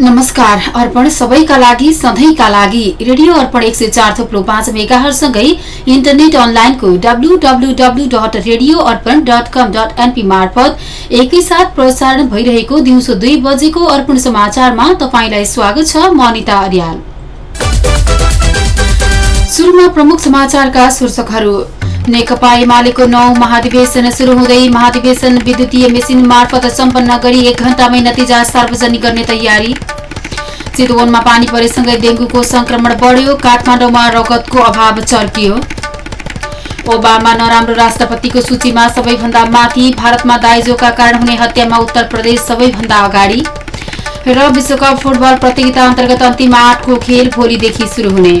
नमस्कार। अर्पण सबैका लागि सधैँका लागि रेडियो अर्पण एक सय चार थुप्रो पाँच मेगाहरूसँगै इन्टरनेट अनलाइनको W W W dot radio Arpan dot com dot NP मार्फत एकैसाथ प्रसारण भइरहेको दिउँसो दुई बजेको अर्पण समाचारमा तपाईँलाई स्वागत छ म अनिता अर्याल। प्रमुख समाचारका नेकपा एमालेको नौ महाधिवेशन शुरू हुँदै महाधिवेशन विद्युतीय मेसिन मार्फत सम्पन्न गरी एक घण्टामै नतिजा सार्वजनिक गर्ने तयारी चितवनमा पानी परेसँगै डेंगूको संक्रमण बढ्यो काठमाडौँमा रगतको अभाव चर्कियो ओबामा नराम्रो राष्ट्रपतिको सूचीमा सबैभन्दा माथि भारतमा दाइजोका कारण हुने हत्यामा उत्तर प्रदेश सबैभन्दा अगाडि र विश्वकप फुटबल प्रतियोगिता अन्तर्गत अन्तिम आठको खेल भोलिदेखि शुरू हुने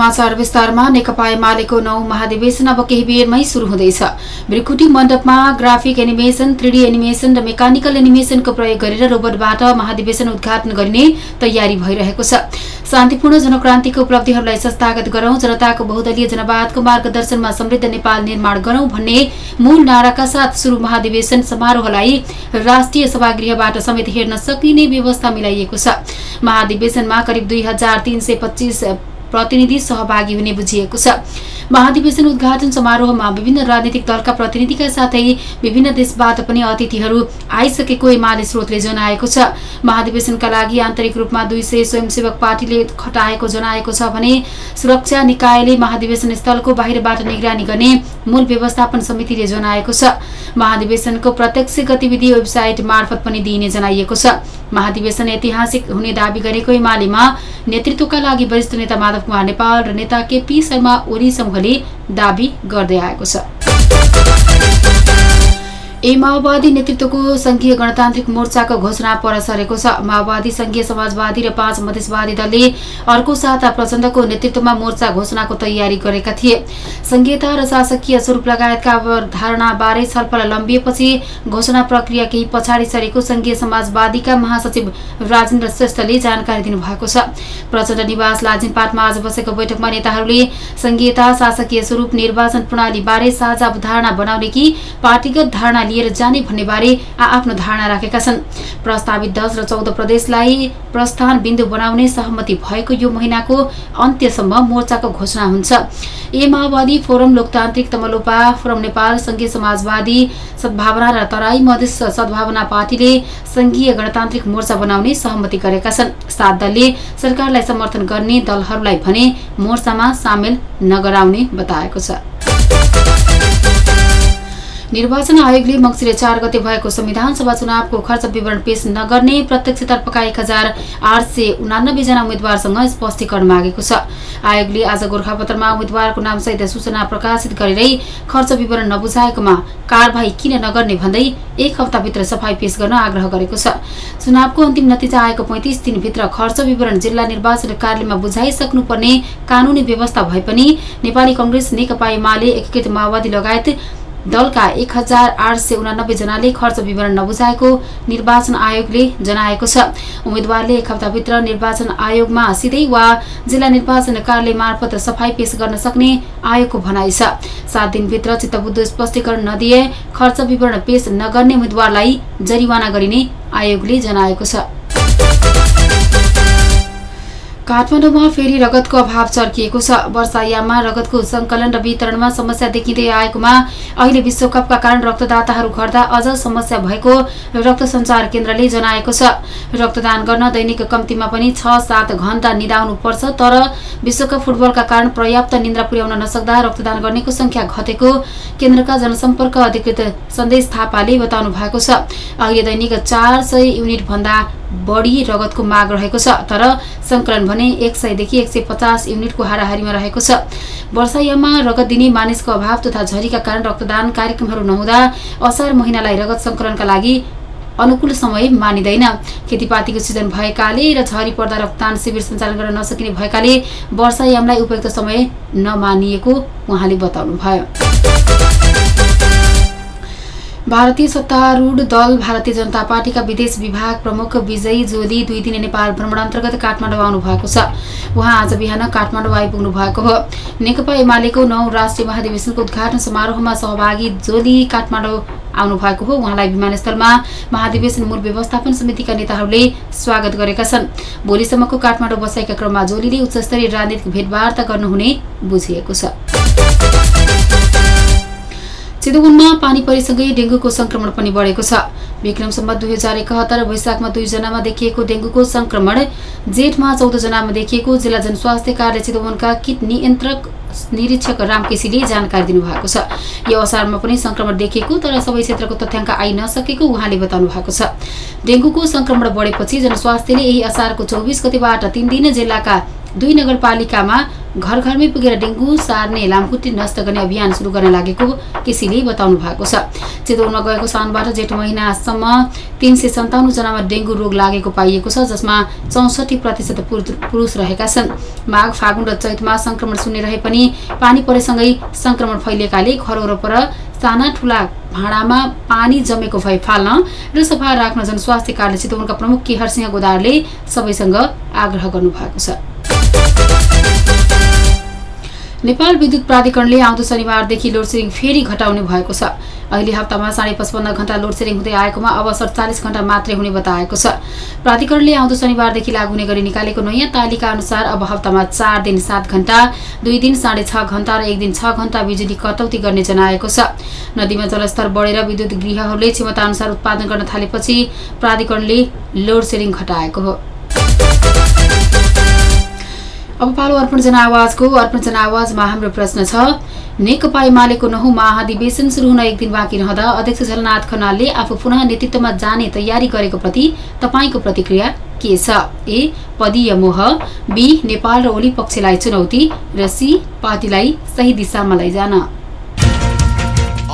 समाचार विस्तारमा नेकपा एमालेको नौ महाधिवेशन अब केही बेरमै शुरू हुँदैछ। Bhrikuti मण्डपमा graphic animation three D animation र मेकानिकल एनिमेसनको प्रयोग गरेर रोबोटबाट महाधिवेशन उद्घाटन गरिने तयारी भइरहेको छ। शान्तिपूर्ण जनक्रान्तिको उपलब्धिहरूलाई संस्थागत गरौं जनताको बहुदलीय जनवादको मार्गदर्शनमा समृद्ध नेपाल निर्माण गरौं भन्ने मूल नाराका साथ शुरू महाधिवेशन समारोहलाई राष्ट्रिय सभागृहबाट समेत हेर्न सकिने व्यवस्था मिलाइएको छ। महाधिवेशनमा करिब दुई प्रतिनिधि सहभागी हुने बुझिएको छ। महाधिवेशन उद्घाटन समारोहमा विभिन्न राजनीतिक दलका प्रतिनिधिका साथै विभिन्न देशबाट पनि अतिथिहरू आइसकेको एमाले स्रोतले जनाएको छ। महाधिवेशनका लागि आन्तरिक रूपमा दुई सय स्वयंसेवक पार्टीले खटाएको जनाएको छ भने सुरक्षा निकायले महाधिवेशन स्थलको बाहिरबाट निगरानी गर्ने मूल व्यवस्थापन समितिले जनाएको छ। महाधिवेशनको प्रत्यक्ष गतिविधि वेबसाइट मार्फत पनि दिइने जनाइएको छ। महाधिवेशन ऐतिहासिक हुने दावी गरेको एमालेमा नेतृत्वका लागि वरिष्ठ नेता माधव कुमार नेपाल र नेता केपी शर्मा ओली समूहले दावी गर्दै आएको छ। ए माओवादी नेतृत्वको संघीय गणतान्त्रिक मोर्चाको घोषणा पर सरेको छ। माओवादी संघीय समाजवादी र पाँच मधेसवादी दलले अर्को साता प्रचण्डको नेतृत्वमा मोर्चा घोषणाको तयारी गरेका थिए। संघीयता र शासकीय स्वरूप लगायतका अवधारणाबारे छलफल लम्बिएपछि घोषणा प्रक्रिया केही पछाडि सरेको संघीय समाजवादीका महासचिव राजेन्द्र श्रेष्ठले जानकारी दिनुभएको छ। प्रचण्ड निवास लाजिमपाटमा आज बसेको बैठकमा नेताहरूले संघीयता शासकीय स्वरूप निर्वाचन प्रणालीबारे साझा अवधारणा बनाउने कि पार्टीगत धारणा लिएर जाने भन्ने बारे आफ्नो धारणा राखेका छन्। प्रस्तावित दस र चौध प्रदेशलाई प्रस्थान बिन्दु बनाउने सहमति भएको यो महिनाको अन्त्यसम्म मोर्चाको घोषणा हुन्छ। ए माओवादी फोरम लोकतान्त्रिक तमलोपा फोरम नेपाल संघीय समाजवादी सद्भावना र तराई मधेस सद्भावना पार्टीले संघीय गणतान्त्रिक मोर्चा बनाउने सहमति गरेका छन्। सात दलले सरकारलाई समर्थन गर्ने दलहरूलाई भने मोर्चामा सामेल नगराउने बताएको छ। निर्वाचन आयोगले मङ्सिर चार गते भएको संविधान सभा चुनावको खर्च विवरण पेश नगर्ने प्रत्यक्षतर्फका एक हजार आठ सय उनानब्बेजना उम्मेद्वारसँग स्पष्टीकरण मागेको छ। आयोगले आज गोर्खापत्रमा उम्मेद्वारको नामसहित सूचना प्रकाशित गरेरै खर्च विवरण नबुझाएकोमा कारवाही किन नगर्ने भन्दै एक हप्ताभित्र सफाई पेश गर्न आग्रह गरेको छ। चुनावको अन्तिम नतिजा आएको पैंतिस दिनभित्र खर्च विवरण जिल्ला निर्वाचन कार्यालयमा बुझाइसक्नुपर्ने कानूनी व्यवस्था भए पनि नेपाली कंग्रेस नेकपा एमाले एकीकृत माओवादी लगायत दलका एक हजार आठ सय उनानब्बे जनाले खर्च विवरण नबुझाएको निर्वाचन आयोगले जनाएको छ। उम्मेद्वारले एक हप्ताभित्र निर्वाचन आयोगमा सिधै वा जिल्ला निर्वाचन कार्यालय मार्फत सफाई पेश गर्न सक्ने आयोगको भनाइ छ। सात दिनभित्र चित्तबुद्ध स्पष्टीकरण नदिए खर्च विवरण पेश नगर्ने उम्मेद्वारलाई जरिवाना गरिने आयोगले जनाएको छ। काठमाडौँमा फेरि रगतको अभाव चर्किएको छ। वर्षायाममा रगतको संकलन र वितरणमा समस्या देखिँदै आएकोमा अहिले विश्वकपका कारण रक्तदाताहरू घट्दा अझ समस्या भएको रक्त सञ्चार केन्द्रले जनाएको छ। रक्तदान गर्न दैनिक कम्तीमा पनि छ सात घण्टा निदाउनु पर्छ तर विश्वकप फुटबलका कारण पर्याप्त निन्द्रा पुर्याउन नसक्दा रक्तदान गर्नेको संख्या घटेको केन्द्रका जनसम्पर्क अधिकृत सन्देश थापाले बताउनु भएको छ। अहिले दैनिक चार सय युनिट भन्दा बढी रगतको माग रहेको छ तर संकलन भने एक सयदेखि एक सय पचास युनिटको हाराहारीमा रहेको छ। वर्षायाममा रगत दिने मानिसको अभाव तथा झरीका कारण रक्तदान कार्यक्रमहरू नहुँदा असार महिनालाई रगत संकलनका लागि अनुकूल समय मानिँदैन। खेतीपातीको सिजन भएकाले र झरी पर्दा रक्तदान शिविर सञ्चालन गर्न नसकिने भएकाले वर्षायामलाई उपयुक्त समय नमानिएको उहाँले बताउनुभयो। भारतीय सत्तारूढ दल भारतीय जनता पार्टीका विदेश विभाग प्रमुख विजय जोली दुई दिने नेपाल भ्रमण अन्तर्गत काठमाडौँ आउनु भएको छ। उहाँ आज बिहान काठमाडौँ आइपुग्नु भएको हो। नेकपा एमालेको नौ राष्ट्रिय महाधिवेशनको उद्घाटन समारोहमा सहभागी जोली काठमाडौँ आउनु भएको हो। उहाँलाई विमानस्थलमा महाधिवेशन मूल व्यवस्थापन समितिका नेताहरूले स्वागत गरेका छन्। भोलिसम्मको काठमाडौँ बसाइका क्रममा जोलीले उच्चस्तरीय राजनीतिक भेटवार्ता गर्नुहुने बुझिएको छ। चितवनमा पानी परिसँगै डेङ्गुको संक्रमण पनि बढेको छ। विक्रमसम्म दुई हजार एकहत्तर वैशाखमा दुईजनामा देखिएको डेङ्गुको संक्रमण जेठमा चौधजनामा देखिएको जिल्ला जनस्वास्थ्य कार्य चितवनका किट नियन्त्रक निरीक्षक राम केसीले जानकारी दिनुभएको छ। यो असारमा पनि संक्रमण देखिएको तर सबै क्षेत्रको तथ्याङ्क आइ नसकेको उहाँले बताउनु भएको छ। डेङ्गुको संक्रमण बढेपछि जनस्वास्थ्यले यही असारको चौबिस गतिबाट तीन दिन जिल्लाका दुई नगरपालिकामा घर घरमै पुगेर डेङ्गु सार्ने लामखुट्टे नष्ट गर्ने अभियान सुरु गर्न लागेको केसीले बताउनु भएको छ। चितवनमा गएको साउनबाट जेठ महिनासम्म तिन सय सन्ताउन्नजनामा डेङ्गु रोग लागेको पाइएको छ जसमा चौसठी प्रतिशत पुरुष रहेका छन्। माघ फागुन र चैतमा संक्रमण शून्य रहे पनि पानी परेसँगै संक्रमण फैलिएकाले घर वरपर साना ठुला भाँडामा पानी जमेको भए फाल्न र सफा राख्न जनस्वास्थ्य कार्य चितवनका प्रमुख केहर सिंह गोदारले सबैसँग आग्रह गर्नुभएको छ। नेपाल विद्युत प्राधिकरणले आउँदो शनिबारदेखि लोडसेडिङ फेरि घटाउने भएको छ। अहिले हप्तामा साढे पचपन्न घण्टा लोडसेडिङ हुँदै आएकोमा अब सडचालिस घण्टा मात्रै हुने बताएको छ। प्राधिकरणले आउँदो शनिबारदेखि लागू हुने गरी निकालेको नयाँ तालिका अनुसार अब हप्तामा चार दिन सात घण्टा दुई दिन साढे छ घण्टा र एक दिन छ घण्टा बिजुली कटौती गर्ने जनाएको छ। नदीमा जलस्तर बढेर विद्युत गृहहरूले क्षमता अनुसार उत्पादन गर्न थालेपछि प्राधिकरणले लोडसेडिङ घटाएको हो। अब पालो अर्पण जनावाजको अर्पण जनावाजमा हाम्रो प्रश्न छ। नेकपा एमालेको नहु महाधिवेशन सुरु हुन एक दिन बाँकी रहँदा अध्यक्ष झलनाथ खनालले आफू पुनः नेतृत्वमा जाने तयारी गरेको प्रति तपाईँको प्रतिक्रिया के छ? ए पदीय मोह बी नेपाल र ओली पक्षलाई चुनौती र सी पार्टीलाई सही दिशामा लैजान।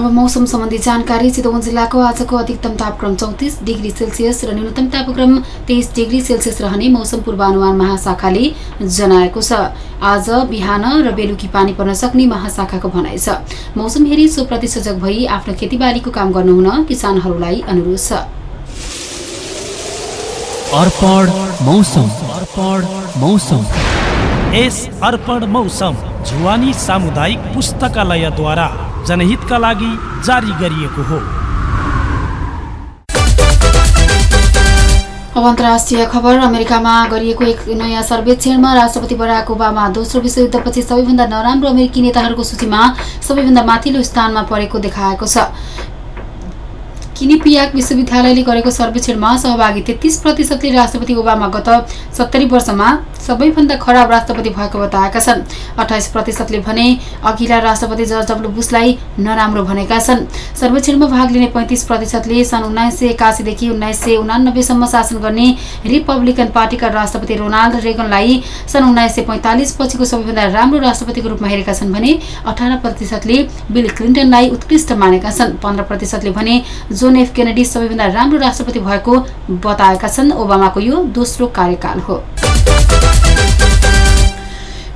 अब मौसम सम्बन्धी जानकारी चितवन जिल्लाको आजको अधिकतम तापक्रम चौतिस डिग्री सेल्सियस र न्यूनतम तापक्रम तेइस डिग्री सेल्सियस रहने मौसम पूर्वानुमान महाशाखाले जनाएको छ। आज बिहान र बेलुकी पानी पर्न सक्ने महाशाखाको भनाइ छ। मौसम हेरी सोप्रति सजग भई आफ्नो खेतीबालीको काम गर्नुहुन किसानहरूलाई अनुरोध छ। जुवानी सामुदायिक पुस्तकालयद्वारा। जनहितका लागि जारी गरिएको हो। अब अन्तर्राष्ट्रिय खबर अमेरिकामा गरिएको एक नयाँ सर्वेक्षणमा राष्ट्रपति बराक ओबामा दोस्रो विश्वयुद्धपछि सबैभन्दा नराम्रो अमेरिकी नेताहरूको सूचीमा सबैभन्दा माथिल्लो स्थानमा परेको देखाएको छ। किनिपियाक विश्वविद्यालयले गरेको सर्वेक्षणमा सहभागी तेत्तिस प्रतिशतले राष्ट्रपति ओबामा गत सत्तरी वर्षमा सबैभन्दा खराब राष्ट्रपति भएको बताएका छन्। अठाइस प्रतिशतले भने अघिल्ला राष्ट्रपति जर्ज डब्लु बुसलाई नराम्रो भनेका छन्। सर्वेक्षणमा भाग लिने पैँतिस प्रतिशतले सन् उन्नाइस सय एकासीदेखि उन्नाइस सय उनानब्बेसम्म शासन गर्ने रिपब्लिकन पार्टीका राष्ट्रपति रोनाल्ड रेगनलाई सन् उन्नाइस सय पैँतालिस पछिको सबैभन्दा राम्रो राष्ट्रपतिको रूपमा हेरेका छन् भने अठार प्रतिशतले बिल क्लिन्टनलाई उत्कृष्ट मानेका छन्। पन्ध्र प्रतिशतले भने जोन एफ केनेडी सबैभन्दा राम्रो राष्ट्रपति भएको बताएका छन्। ओबामाको यो दोस्रो कार्यकाल हो।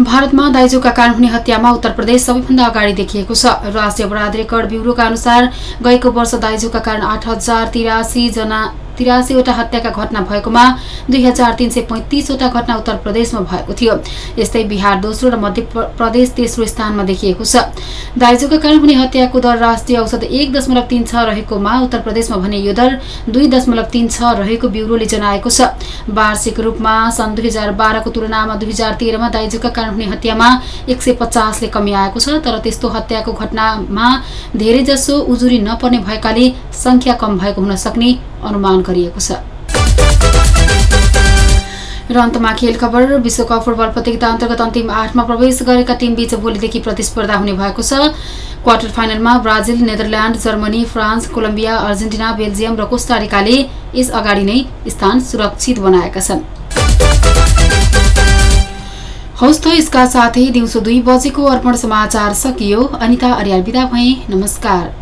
भारतमा दाइजोका कारण हुने हत्यामा उत्तर प्रदेश सबैभन्दा अगाडि देखिएको छ। राष्ट्रिय अपराध रेकर्ड ब्युरोका अनुसार गएको वर्ष दाइजोका कारण आठ हजार तिरासी जना तिरासीवटा हत्याका घटना भएकोमा दुई हजार तिन सय पैँतिसवटा घटना उत्तर प्रदेशमा भएको थियो। यस्तै बिहार दोस्रो र मध्य प्र- प्रदेश तेस्रो स्थानमा देखिएको छ। दाइजोका कारण हुने हत्याको दर राष्ट्रिय औसत एक दशमलव तिन छ रहेकोमा उत्तर प्रदेशमा भने यो दर दुई दशमलव तिन छ रहेको ब्युरोले जनाएको छ। वार्षिक रूपमा सन् दुई हजार बाह्रको तुलनामा दुई हजार तेह्रमा दाइजोका कारण हुने हत्यामा एक सय पचासले कमी आएको छ तर त्यस्तो हत्याको घटनामा धेरैजसो उजुरी नपर्ने भएकाले सङ्ख्या कम भएको हुन सक्ने अनुमान गरिएको छ। र अन्तमा खेल खबर विश्वकप फुटबल प्रतियोगिता अन्तर्गत अन्तिम आठमा प्रवेश गरेका टिमबीच भोलिदेखि प्रतिस्पर्धा हुने भएको छ। क्वार्टर फाइनलमा Brazil Netherland Germany France Colombia Argentina Belgium र कोस्टारिकाले यस अगाडि नै स्थान सुरक्षित बनाएका छन्। हौस् त यसका साथै दिउँसो दुई बजेको अर्पण समाचार सकियो। अनिता अर्याल बिदा भए। नमस्कार।